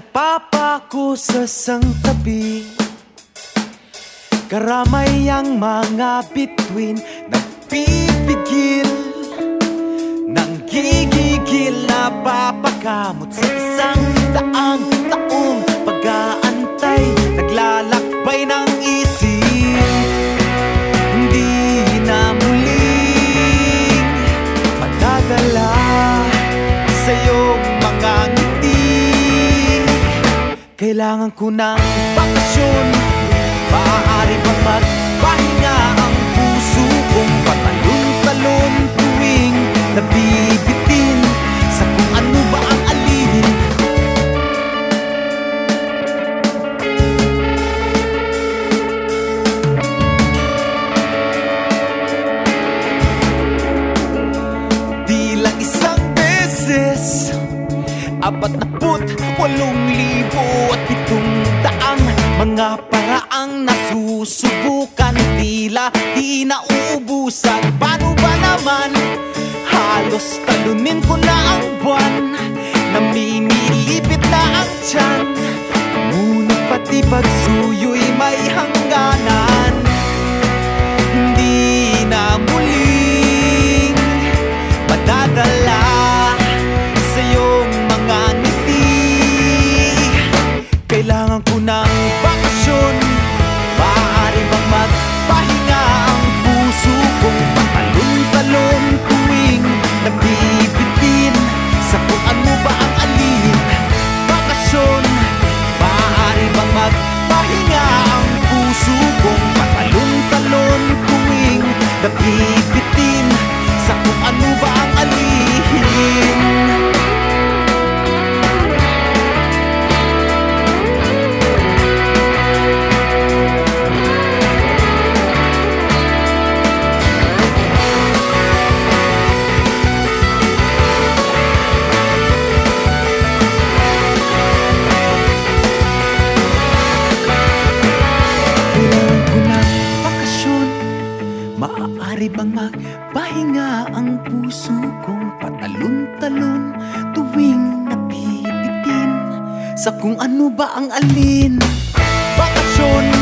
pa ko sa sangtabi Karamay ang mga bituin Nagpipigil. Nang gigigil na papakamot Sa isang daang taong pag-aantay. Naglalakbay ng isip. Hindi na muling Madadala sa Kailangan ko ng bakasyon Apat na put, walong libo at pitong daang Mga paraang nasusubukan Tila di nauubusan Paano ba naman? Halos talunin ko na ang buwan. Namimilipit na ang tiyan. Ngunit pati pagsuyo'y may hangganan Kailangan ko ng bakasyon. Maaari bang magpahinga ang puso kong patalon-talon tuwing nabibitin Sa kung ano ba ang alin? Bakasyon. Maaari bang magpahinga ang puso kong patalon-talon tuwing nabibitin Maaari bang magpahinga ang puso kong patalon-talon Tuwing napipitin Sa kung ano ba ang alin? Bakasyon